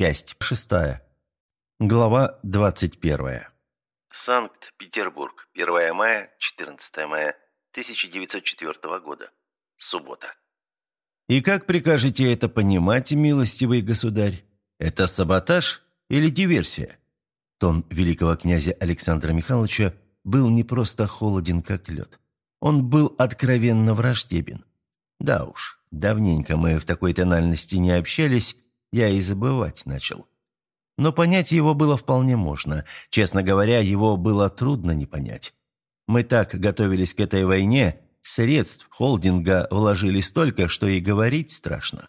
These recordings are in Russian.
Часть шестая. Глава двадцать первая. Санкт-Петербург. 1 мая, 14 мая 1904 года. Суббота. «И как прикажете это понимать, милостивый государь? Это саботаж или диверсия?» Тон великого князя Александра Михайловича был не просто холоден, как лед. Он был откровенно враждебен. Да уж, давненько мы в такой тональности не общались, я и забывать начал. Но понять его было вполне можно. Честно говоря, его было трудно не понять. Мы так готовились к этой войне, средств холдинга вложили столько, что и говорить страшно.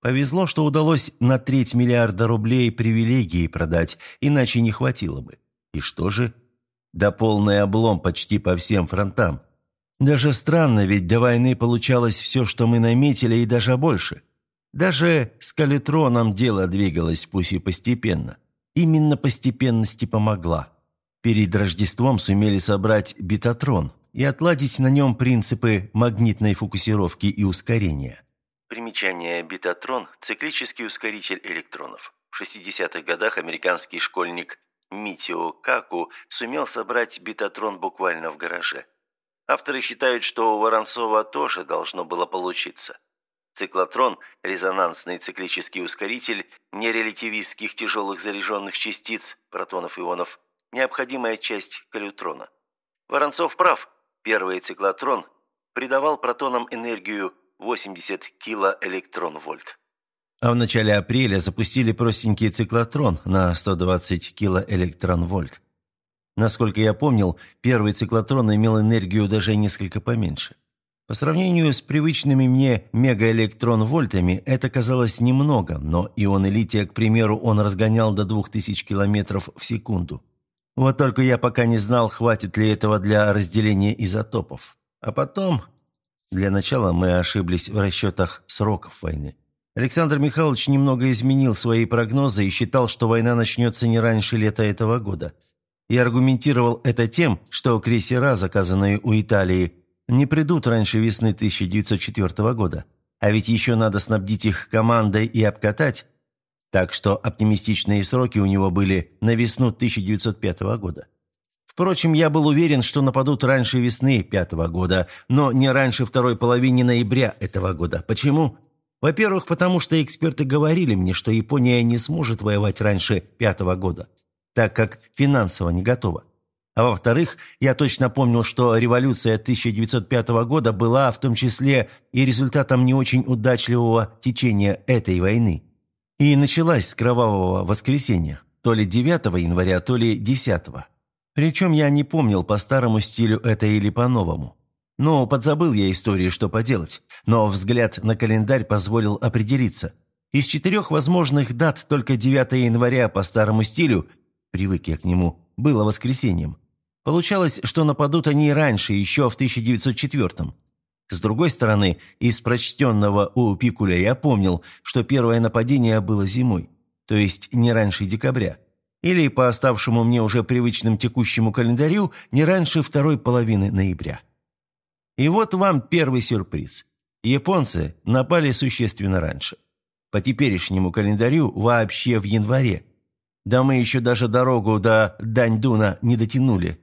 Повезло, что удалось на треть миллиарда рублей привилегии продать, иначе не хватило бы. И что же? Да полный облом почти по всем фронтам. Даже странно, ведь до войны получалось все, что мы наметили, и даже больше – даже с калитроном дело двигалось, пусть и постепенно. Именно постепенности помогла. Перед Рождеством сумели собрать бетатрон и отладить на нем принципы магнитной фокусировки и ускорения. Примечание «Бетатрон» – циклический ускоритель электронов. В 60-х годах американский школьник Митио Каку сумел собрать бетатрон буквально в гараже. Авторы считают, что у Воронцова тоже должно было получиться. Циклотрон – резонансный циклический ускоритель нерелятивистских тяжелых заряженных частиц, протонов-ионов, необходимая часть калютрона. Воронцов прав, первый циклотрон придавал протонам энергию 80 килоэлектрон-вольт. А в начале апреля запустили простенький циклотрон на 120 килоэлектрон-вольт. Насколько я помнил, первый циклотрон имел энергию даже несколько поменьше. По сравнению с привычными мне мегаэлектрон-вольтами это казалось немного, но ионы лития, к примеру, он разгонял до 2000 километров в секунду. Вот только я пока не знал, хватит ли этого для разделения изотопов. А потом... Для начала мы ошиблись в расчетах сроков войны. Александр Михайлович немного изменил свои прогнозы и считал, что война начнется не раньше лета этого года. И аргументировал это тем, что крейсера, заказанные у Италии, не придут раньше весны 1904 года. А ведь еще надо снабдить их командой и обкатать. Так что оптимистичные сроки у него были на весну 1905 года. Впрочем, я был уверен, что нападут раньше весны пятого года, но не раньше второй половины ноября этого года. Почему? Во-первых, потому что эксперты говорили мне, что Япония не сможет воевать раньше пятого года, так как финансово не готова. А во-вторых, я точно помнил, что революция 1905 года была в том числе и результатом не очень удачливого течения этой войны. И началась с кровавого воскресенья, то ли 9 января, то ли 10. Причем я не помнил по старому стилю это или по новому. Но подзабыл я истории, что поделать. Но взгляд на календарь позволил определиться. Из четырех возможных дат только 9 января по старому стилю, привык я к нему, было воскресеньем. Получалось, что нападут они раньше, еще в 1904-м. С другой стороны, из прочтенного у Пикуля я помнил, что первое нападение было зимой, то есть не раньше декабря. Или, по оставшему мне уже привычным текущему календарю, не раньше второй половины ноября. И вот вам первый сюрприз. Японцы напали существенно раньше. По теперешнему календарю вообще в январе. Да мы еще даже дорогу до Даньдуна не дотянули,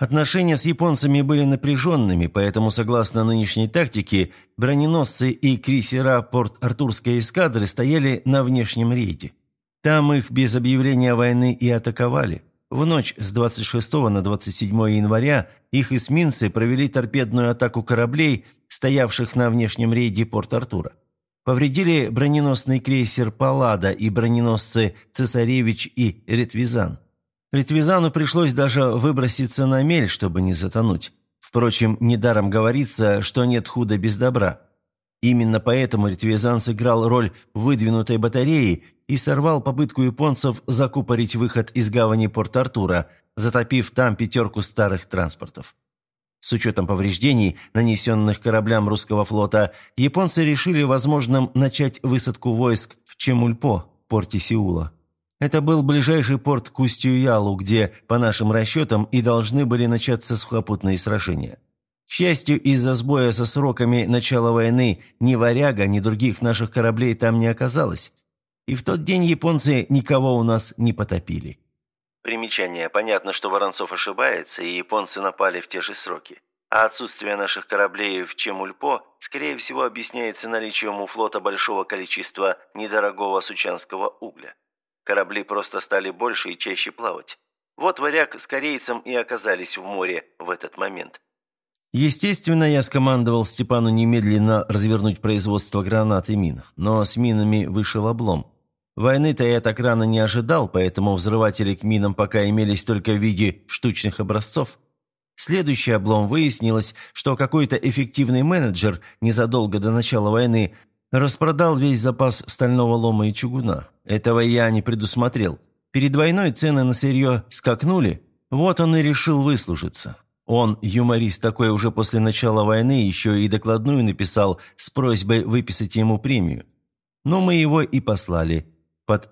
Отношения с японцами были напряженными, поэтому, согласно нынешней тактике, броненосцы и крейсера Порт-Артурской эскадры стояли на внешнем рейде. Там их без объявления войны и атаковали. В ночь с 26 на 27 января их эсминцы провели торпедную атаку кораблей, стоявших на внешнем рейде Порт-Артура. Повредили броненосный крейсер «Паллада» и броненосцы «Цесаревич» и «Ретвизан». Ретвизану пришлось даже выброситься на мель, чтобы не затонуть. Впрочем, недаром говорится, что нет худа без добра. Именно поэтому Ретвизан сыграл роль выдвинутой батареи и сорвал попытку японцев закупорить выход из гавани Порт-Артура, затопив там пятерку старых транспортов. С учетом повреждений, нанесенных кораблям русского флота, японцы решили возможным начать высадку войск в Чемульпо, порте Сеула. Это был ближайший порт к Устью-Ялу, где, по нашим расчетам, и должны были начаться сухопутные сражения. К счастью, из-за сбоя со сроками начала войны ни «Варяга», ни других наших кораблей там не оказалось. И в тот день японцы никого у нас не потопили. Примечание. Понятно, что Воронцов ошибается, и японцы напали в те же сроки. А отсутствие наших кораблей в Чемульпо, скорее всего, объясняется наличием у флота большого количества недорогого сучанского угля. Корабли просто стали больше и чаще плавать. Вот варяг с корейцем и оказались в море в этот момент. Естественно, я скомандовал Степану немедленно развернуть производство гранат и мин, но с минами вышел облом. Войны-то я так рано не ожидал, поэтому взрыватели к минам пока имелись только в виде штучных образцов. Следующий облом выяснилось, что какой-то эффективный менеджер незадолго до начала войны распродал весь запас стального лома и чугуна. Этого я не предусмотрел. Перед войной цены на сырье скакнули, вот он и решил выслужиться. Он, юморист такой, уже после начала войны еще и докладную написал с просьбой выписать ему премию. Но мы его и послали под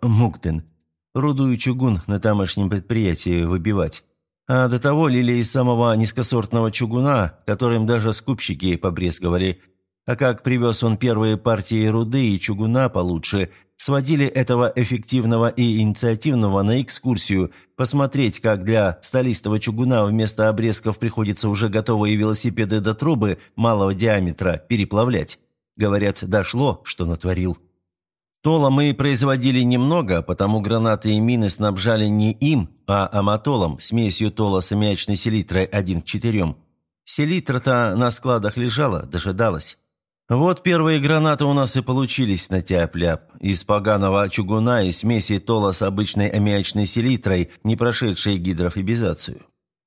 руду и чугун на тамошнем предприятии выбивать. А до того лили из самого низкосортного чугуна, которым даже скупщики побрезговали. А как привез он первые партии руды и чугуна получше, сводили этого эффективного и инициативного на экскурсию, посмотреть, как для столистого чугуна вместо обрезков приходится уже готовые велосипеды до трубы малого диаметра переплавлять. Говорят, дошло, что натворил. Тола мы производили немного, потому гранаты и мины снабжали не им, а аматолом, смесью тола с аммиачной селитрой 1 к 4. Селитра-то на складах лежала, дожидалась. Вот первые гранаты у нас и получились на тяп-ляп. Из поганого чугуна и смеси тола с обычной аммиачной селитрой, не прошедшей гидрофибизацию.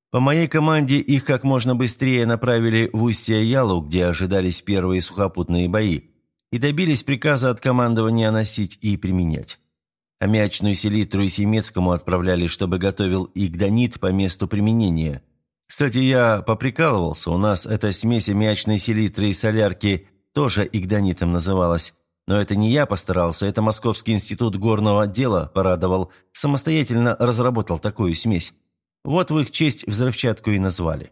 По моей команде их как можно быстрее направили в устье Ялу, где ожидались первые сухопутные бои и добились приказа от командования носить и применять. Аммиачную селитру и Семецкому отправляли, чтобы готовил игдонит по месту применения. Кстати, я поприкалывался, у нас эта смесь аммиачной селитры и солярки тоже игдонитом называлась. Но это не я постарался, это Московский институт горного дела порадовал, самостоятельно разработал такую смесь. Вот в их честь взрывчатку и назвали.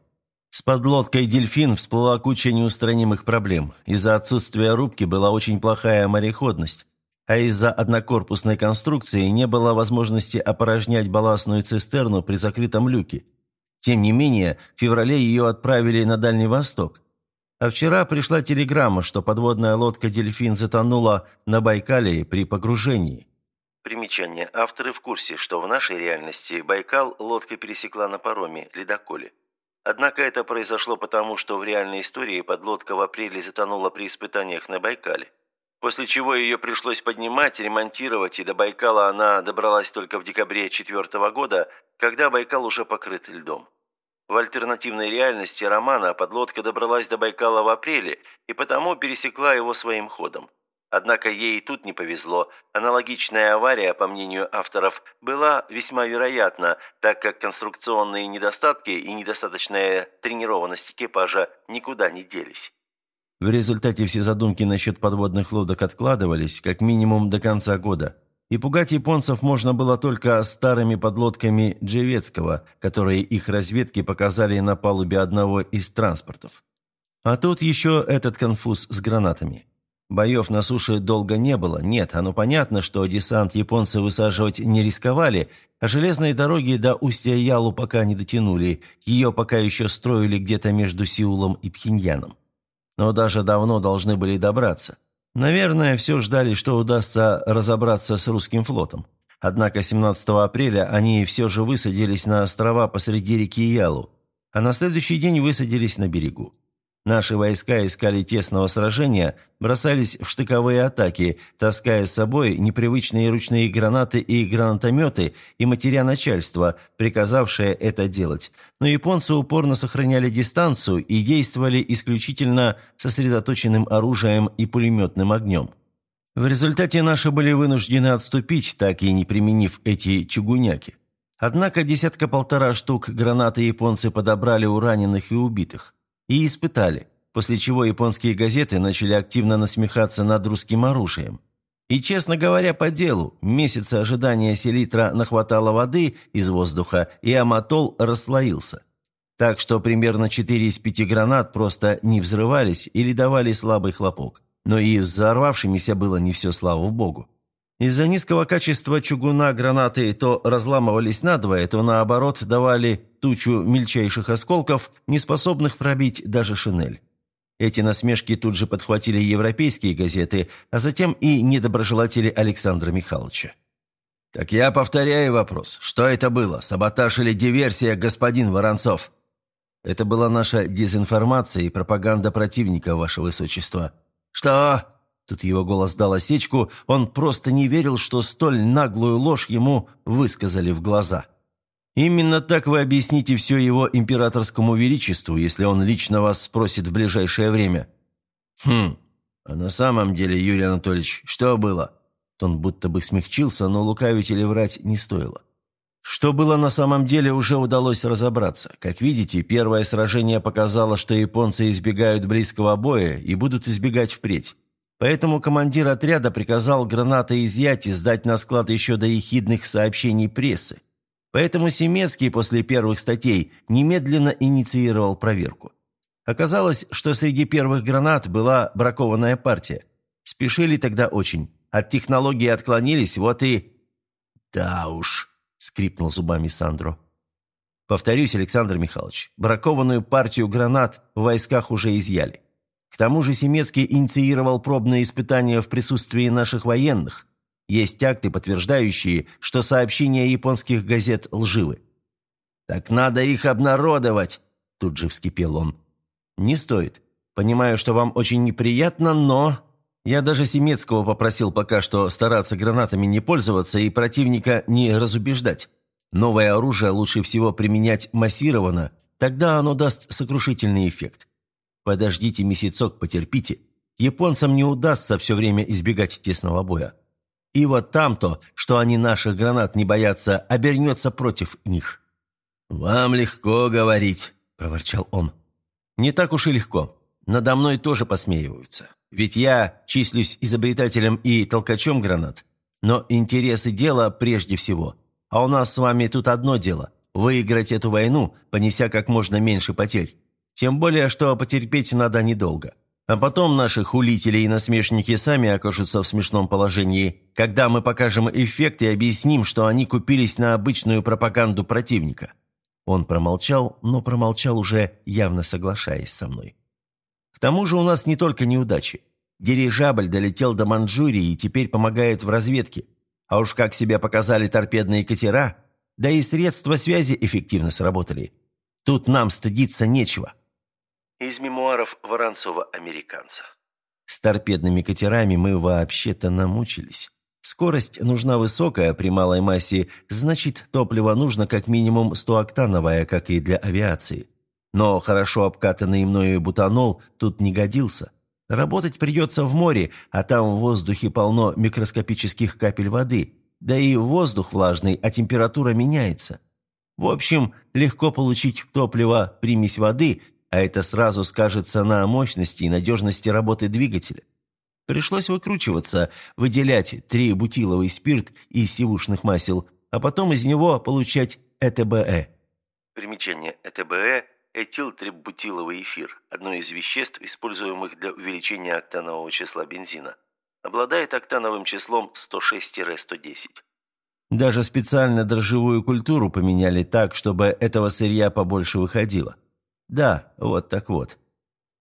С подлодкой «Дельфин» всплыла куча неустранимых проблем. Из-за отсутствия рубки была очень плохая мореходность, а из-за однокорпусной конструкции не было возможности опорожнять балластную цистерну при закрытом люке. Тем не менее, в феврале ее отправили на Дальний Восток. А вчера пришла телеграмма, что подводная лодка «Дельфин» затонула на Байкале при погружении. Примечание. Авторы в курсе, что в нашей реальности Байкал лодка пересекла на пароме, ледоколе. Однако это произошло потому, что в реальной истории подлодка в апреле затонула при испытаниях на Байкале. После чего ее пришлось поднимать, ремонтировать, и до Байкала она добралась только в декабре 2004 года, когда Байкал уже покрыт льдом. В альтернативной реальности романа подлодка добралась до Байкала в апреле и потому пересекла его своим ходом. Однако ей и тут не повезло. Аналогичная авария, по мнению авторов, была весьма вероятна, так как конструкционные недостатки и недостаточная тренированность экипажа никуда не делись. В результате все задумки насчет подводных лодок откладывались, как минимум до конца года. И пугать японцев можно было только старыми подлодками Джевецкого, которые их разведки показали на палубе одного из транспортов. А тут еще этот конфуз с гранатами. Боев на суше долго не было, нет, оно понятно, что десант японцы высаживать не рисковали, а железные дороги до устья Ялу пока не дотянули, ее пока еще строили где-то между Сеулом и Пхеньяном. Но даже давно должны были добраться. Наверное, все ждали, что удастся разобраться с русским флотом. Однако 17 апреля они все же высадились на острова посреди реки Ялу, а на следующий день высадились на берегу. Наши войска искали тесного сражения, бросались в штыковые атаки, таская с собой непривычные ручные гранаты и гранатометы и матеря начальства, приказавшее это делать. Но японцы упорно сохраняли дистанцию и действовали исключительно сосредоточенным оружием и пулеметным огнем. В результате наши были вынуждены отступить, так и не применив эти чугуняки. Однако десятка-полтора штук гранаты японцы подобрали у раненых и убитых и испытали, после чего японские газеты начали активно насмехаться над русским оружием. И, честно говоря, по делу, месяца ожидания селитра нахватало воды из воздуха, и аматол расслоился. Так что примерно 4 из 5 гранат просто не взрывались или давали слабый хлопок. Но и взорвавшимися было не все, слава богу. Из-за низкого качества чугуна гранаты то разламывались надвое, то наоборот давали тучу мельчайших осколков, не способных пробить даже шинель. Эти насмешки тут же подхватили европейские газеты, а затем и недоброжелатели Александра Михайловича. «Так я повторяю вопрос. Что это было? Саботаж или диверсия, господин Воронцов?» «Это была наша дезинформация и пропаганда противника, ваше высочество». «Что?» Тут его голос дал осечку, он просто не верил, что столь наглую ложь ему высказали в глаза. Именно так вы объясните все его императорскому величеству, если он лично вас спросит в ближайшее время. Хм, а на самом деле, Юрий Анатольевич, что было? Тон будто бы смягчился, но лукавить или врать не стоило. Что было на самом деле, уже удалось разобраться. Как видите, первое сражение показало, что японцы избегают близкого боя и будут избегать впредь. Поэтому командир отряда приказал гранаты изъять и сдать на склад еще до ехидных сообщений прессы. Поэтому Семецкий после первых статей немедленно инициировал проверку. Оказалось, что среди первых гранат была бракованная партия. Спешили тогда очень. От технологии отклонились, вот и... «Да уж», — скрипнул зубами Сандро. «Повторюсь, Александр Михайлович, бракованную партию гранат в войсках уже изъяли. К тому же Семецкий инициировал пробные испытания в присутствии наших военных. Есть акты, подтверждающие, что сообщения японских газет лживы. «Так надо их обнародовать!» Тут же вскипел он. «Не стоит. Понимаю, что вам очень неприятно, но...» Я даже Семецкого попросил пока что стараться гранатами не пользоваться и противника не разубеждать. Новое оружие лучше всего применять массированно, тогда оно даст сокрушительный эффект. Подождите месяцок, потерпите. Японцам не удастся все время избегать тесного боя. И вот там-то, что они наших гранат не боятся, обернется против них». «Вам легко говорить», – проворчал он. «Не так уж и легко. Надо мной тоже посмеиваются. Ведь я числюсь изобретателем и толкачом гранат. Но интересы дела прежде всего. А у нас с вами тут одно дело – выиграть эту войну, понеся как можно меньше потерь. Тем более, что потерпеть надо недолго. А потом наши хулители и насмешники сами окажутся в смешном положении, когда мы покажем эффект и объясним, что они купились на обычную пропаганду противника». Он промолчал, но промолчал уже, явно соглашаясь со мной. «К тому же у нас не только неудачи. Дирижабль долетел до Манчжурии и теперь помогает в разведке. А уж как себя показали торпедные катера, да и средства связи эффективно сработали. Тут нам стыдиться нечего. Из мемуаров Воронцова-американца. С торпедными катерами мы вообще-то намучились. Скорость нужна высокая при малой массе, значит, топливо нужно как минимум 100-октановое, как и для авиации. Но хорошо обкатанный мною бутанол тут не годился. Работать придется в море, а там в воздухе полно микроскопических капель воды, да и воздух влажный, а температура меняется. В общем, легко получить топливо, примесь воды, а это сразу скажется на мощности и надежности работы двигателя. Пришлось выкручиваться, выделять трибутиловый спирт из сивушных масел, а потом из него получать ЭТБЭ. Примечание ЭТБЭ – этилтрибутиловый эфир, одно из веществ, используемых для увеличения октанового числа бензина. Обладает октановым числом 106-110. Даже специально дрожжевую культуру поменяли так, чтобы этого сырья побольше выходило. Да, вот так вот.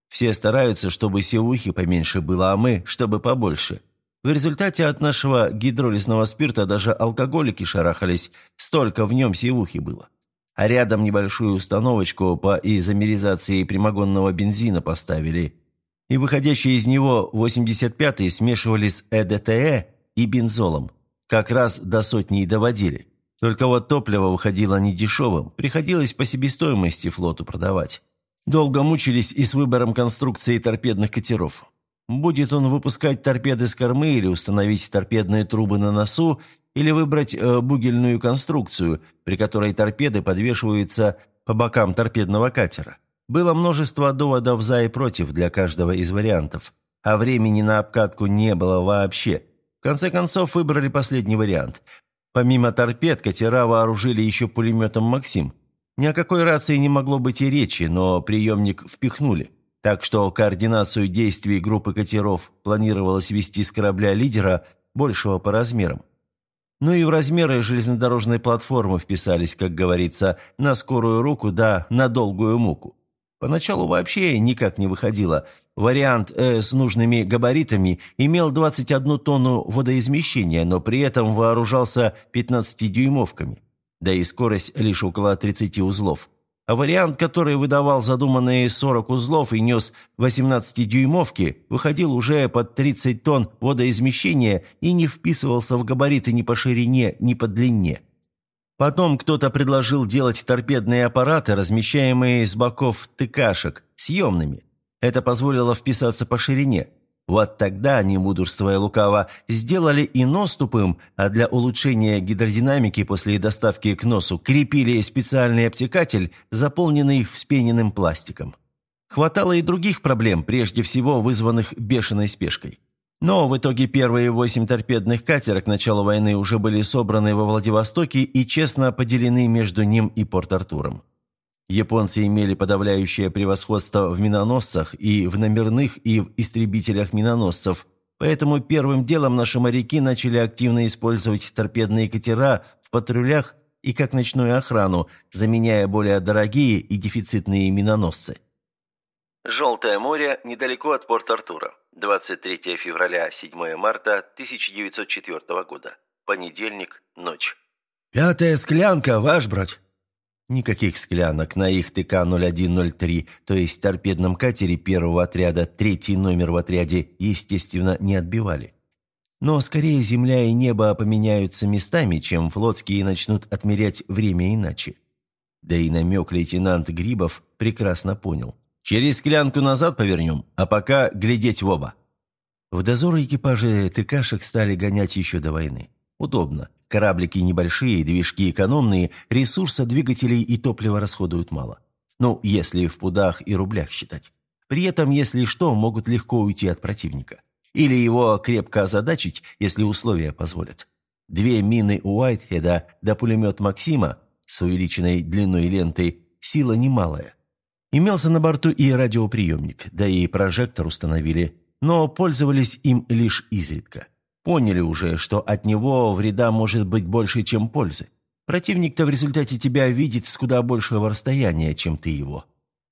Все стараются, чтобы севухи поменьше было, а мы, чтобы побольше. В результате от нашего гидролизного спирта даже алкоголики шарахались, столько в нем севухи было. А рядом небольшую установочку по изомеризации прямогонного бензина поставили. И выходящие из него 85-е смешивали с ЭДТЭ и бензолом. Как раз до сотни и доводили. Только вот топливо выходило недешевым, приходилось по себестоимости флоту продавать. Долго мучились и с выбором конструкции торпедных катеров. Будет он выпускать торпеды с кормы или установить торпедные трубы на носу, или выбрать э, бугельную конструкцию, при которой торпеды подвешиваются по бокам торпедного катера. Было множество доводов за и против для каждого из вариантов, а времени на обкатку не было вообще. В конце концов выбрали последний вариант. Помимо торпед, катера вооружили еще пулеметом «Максим». Ни о какой рации не могло быть и речи, но приемник впихнули. Так что координацию действий группы катеров планировалось вести с корабля-лидера, большего по размерам. Ну и в размеры железнодорожной платформы вписались, как говорится, на скорую руку да на долгую муку. Поначалу вообще никак не выходило. Вариант э, с нужными габаритами имел 21 тонну водоизмещения, но при этом вооружался 15-дюймовками. Да и скорость лишь около 30 узлов а вариант, который выдавал задуманные 40 узлов и нес 18-дюймовки, выходил уже под 30 тонн водоизмещения и не вписывался в габариты ни по ширине, ни по длине. Потом кто-то предложил делать торпедные аппараты, размещаемые с боков тыкашек, съемными. Это позволило вписаться по ширине – вот тогда, не мудрствуя лукаво, сделали и нос тупым, а для улучшения гидродинамики после доставки к носу крепили специальный обтекатель, заполненный вспененным пластиком. Хватало и других проблем, прежде всего вызванных бешеной спешкой. Но в итоге первые восемь торпедных катеров к началу войны уже были собраны во Владивостоке и честно поделены между ним и Порт-Артуром. Японцы имели подавляющее превосходство в миноносцах и в номерных и в истребителях миноносцев, поэтому первым делом наши моряки начали активно использовать торпедные катера в патрулях и как ночную охрану, заменяя более дорогие и дефицитные миноносцы. Желтое море недалеко от Порт-Артура. 23 февраля, 7 марта 1904 года. Понедельник, ночь. «Пятая склянка, ваш брат!» Никаких склянок на их ТК-0103, то есть торпедном катере первого отряда, третий номер в отряде, естественно, не отбивали. Но скорее земля и небо поменяются местами, чем флотские начнут отмерять время иначе. Да и намек лейтенант Грибов прекрасно понял. «Через склянку назад повернем, а пока глядеть в оба». В дозоры экипажи ТКшек стали гонять еще до войны. Удобно. Кораблики небольшие, движки экономные, ресурса двигателей и топлива расходуют мало. Ну, если в пудах и рублях считать. При этом, если что, могут легко уйти от противника. Или его крепко озадачить, если условия позволят. Две мины Уайтхеда да пулемет Максима с увеличенной длиной ленты сила немалая. Имелся на борту и радиоприемник, да и прожектор установили, но пользовались им лишь изредка. Поняли уже, что от него вреда может быть больше, чем пользы. Противник-то в результате тебя видит с куда большего расстояния, чем ты его.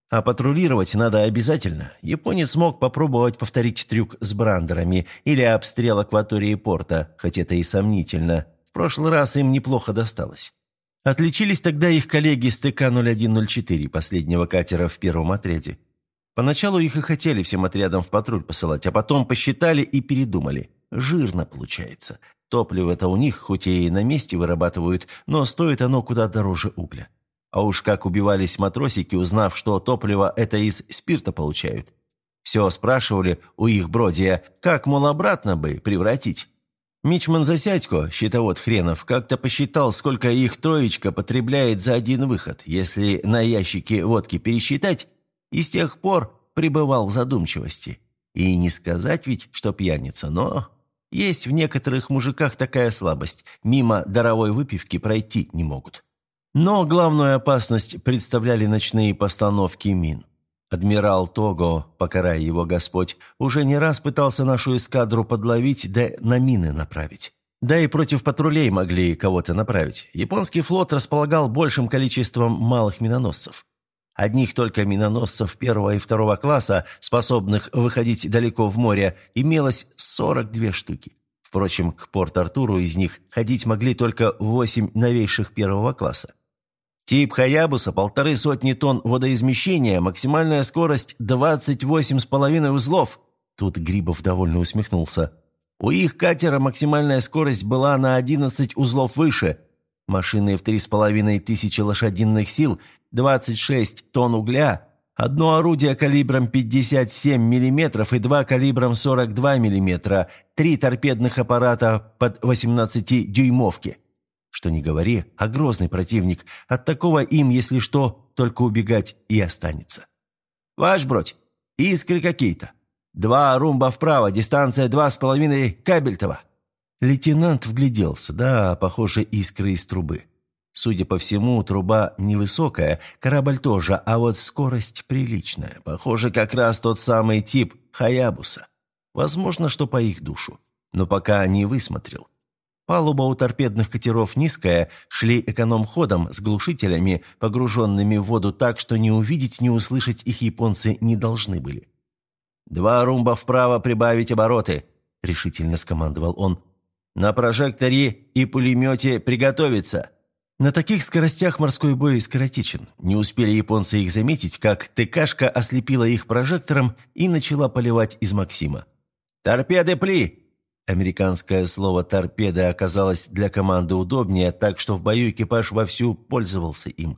А патрулировать надо обязательно. Японец мог попробовать повторить трюк с брандерами или обстрел акватории порта, хоть это и сомнительно. В прошлый раз им неплохо досталось. Отличились тогда их коллеги с ТК-0104, последнего катера в первом отряде. Поначалу их и хотели всем отрядом в патруль посылать, а потом посчитали и передумали. Жирно получается. Топливо-то у них хоть и на месте вырабатывают, но стоит оно куда дороже угля. А уж как убивались матросики, узнав, что топливо это из спирта получают. Все спрашивали у их бродия, как, мол, обратно бы превратить. Мичман Засядько, щитовод хренов, как-то посчитал, сколько их троечка потребляет за один выход, если на ящике водки пересчитать, и с тех пор пребывал в задумчивости. И не сказать ведь, что пьяница, но есть в некоторых мужиках такая слабость, мимо даровой выпивки пройти не могут. Но главную опасность представляли ночные постановки мин. Адмирал Того, покарая его Господь, уже не раз пытался нашу эскадру подловить да на мины направить. Да и против патрулей могли кого-то направить. Японский флот располагал большим количеством малых миноносцев. Одних только миноносцев первого и второго класса, способных выходить далеко в море, имелось 42 штуки. Впрочем, к Порт-Артуру из них ходить могли только 8 новейших первого класса. Тип «Хаябуса» – полторы сотни тонн водоизмещения, максимальная скорость – 28,5 узлов. Тут Грибов довольно усмехнулся. У их катера максимальная скорость была на 11 узлов выше. Машины в 3,5 тысячи лошадиных сил – 26 тонн угля, одно орудие калибром 57 мм и два калибром 42 мм, три торпедных аппарата под 18-дюймовки. Что не говори, а грозный противник. От такого им, если что, только убегать и останется. «Ваш бродь, искры какие-то. Два румба вправо, дистанция два с половиной кабельтова». Лейтенант вгляделся. Да, похоже, искры из трубы. Судя по всему, труба невысокая, корабль тоже, а вот скорость приличная. Похоже, как раз тот самый тип Хаябуса. Возможно, что по их душу. но пока не высмотрел. Палуба у торпедных катеров низкая, шли эконом-ходом с глушителями, погруженными в воду так, что не увидеть, не услышать их японцы не должны были. «Два румба вправо прибавить обороты», — решительно скомандовал он. «На прожекторе и пулемете приготовиться». На таких скоростях морской бой скоротечен. Не успели японцы их заметить, как ТКшка ослепила их прожектором и начала поливать из Максима. «Торпеды пли!» Американское слово «торпеда» оказалось для команды удобнее, так что в бою экипаж вовсю пользовался им.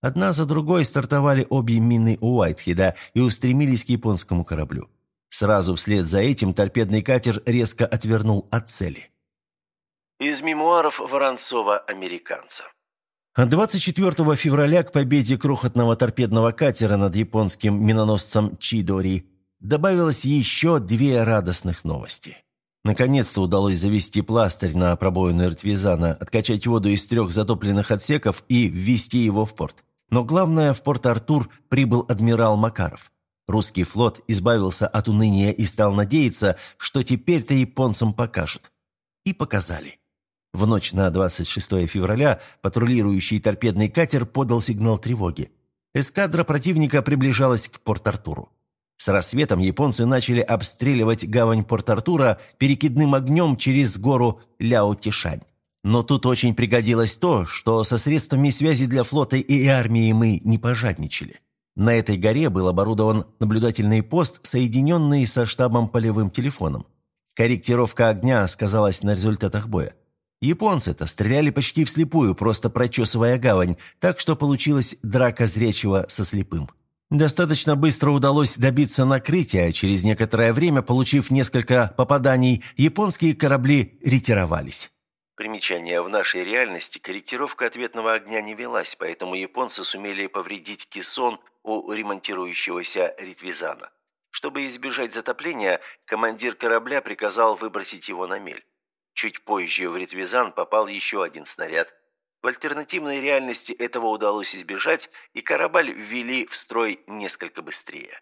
Одна за другой стартовали обе мины Уайтхеда и устремились к японскому кораблю. Сразу вслед за этим торпедный катер резко отвернул от цели. Из мемуаров Воронцова-американца. 24 февраля к победе крохотного торпедного катера над японским миноносцем Чидори добавилось еще две радостных новости. Наконец-то удалось завести пластырь на пробоину Эртвизана, откачать воду из трех затопленных отсеков и ввести его в порт. Но главное, в порт Артур прибыл адмирал Макаров. Русский флот избавился от уныния и стал надеяться, что теперь-то японцам покажут. И показали. В ночь на 26 февраля патрулирующий торпедный катер подал сигнал тревоги. Эскадра противника приближалась к Порт-Артуру. С рассветом японцы начали обстреливать гавань Порт-Артура перекидным огнем через гору Ляо-Тишань. Но тут очень пригодилось то, что со средствами связи для флота и армии мы не пожадничали. На этой горе был оборудован наблюдательный пост, соединенный со штабом полевым телефоном. Корректировка огня сказалась на результатах боя. Японцы-то стреляли почти вслепую, просто прочесывая гавань, так что получилась драка зрячего со слепым. Достаточно быстро удалось добиться накрытия, а через некоторое время, получив несколько попаданий, японские корабли ретировались. Примечание. В нашей реальности корректировка ответного огня не велась, поэтому японцы сумели повредить кессон у ремонтирующегося Ритвизана. Чтобы избежать затопления, командир корабля приказал выбросить его на мель. Чуть позже в Ритвизан попал еще один снаряд, в альтернативной реальности этого удалось избежать, и корабль ввели в строй несколько быстрее.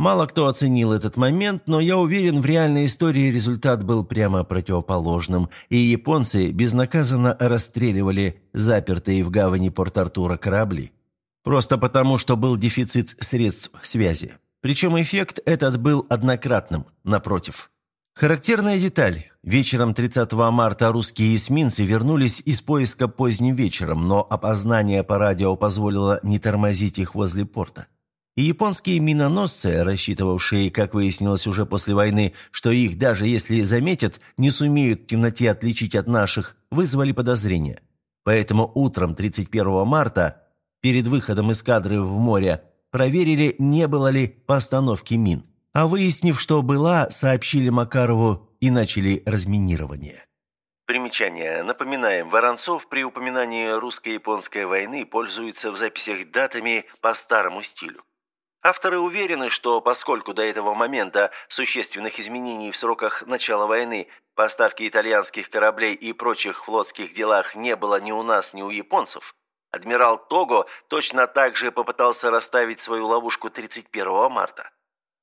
Мало кто оценил этот момент, но я уверен, в реальной истории результат был прямо противоположным, и японцы безнаказанно расстреливали запертые в гавани Порт-Артура корабли. Просто потому, что был дефицит средств связи. Причем эффект этот был однократным, напротив. Характерная деталь. Вечером 30 марта русские эсминцы вернулись из поиска поздним вечером, но опознание по радио позволило не тормозить их возле порта. И японские миноносцы, рассчитывавшие, как выяснилось уже после войны, что их, даже если заметят, не сумеют в темноте отличить от наших, вызвали подозрения. Поэтому утром 31 марта, перед выходом эскадры в море, проверили, не было ли постановки мин. А выяснив, что была, сообщили Макарову и начали разминирование. Примечание. Напоминаем, Воронцов при упоминании русско-японской войны пользуется в записях датами по старому стилю. Авторы уверены, что поскольку до этого момента существенных изменений в сроках начала войны, поставки итальянских кораблей и прочих флотских делах не было ни у нас, ни у японцев, адмирал Того точно так же попытался расставить свою ловушку 31 марта.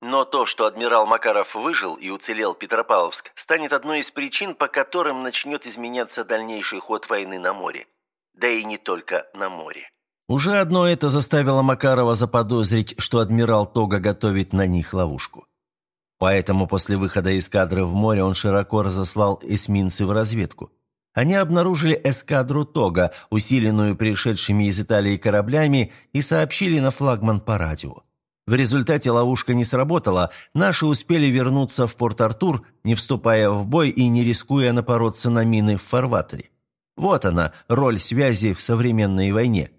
Но то, что адмирал Макаров выжил и уцелел Петропавловск, станет одной из причин, по которым начнет изменяться дальнейший ход войны на море. Да и не только на море. Уже одно это заставило Макарова заподозрить, что адмирал Тога готовит на них ловушку. Поэтому после выхода из кадры в море он широко разослал эсминцы в разведку. Они обнаружили эскадру Тога, усиленную пришедшими из Италии кораблями, и сообщили на флагман по радио. В результате ловушка не сработала, наши успели вернуться в Порт-Артур, не вступая в бой и не рискуя напороться на мины в фарватере. Вот она, роль связи в современной войне.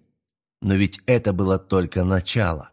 Но ведь это было только начало.